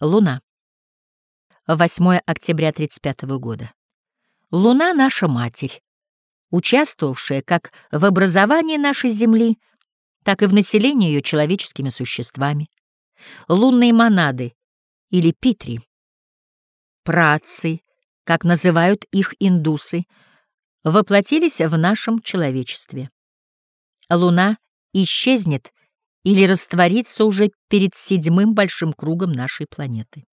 Луна. 8 октября 35 года. Луна — наша матерь, участвовавшая как в образовании нашей Земли, так и в населении ее человеческими существами. Лунные монады или питри, працы, как называют их индусы, воплотились в нашем человечестве. Луна исчезнет или растворится уже перед седьмым большим кругом нашей планеты.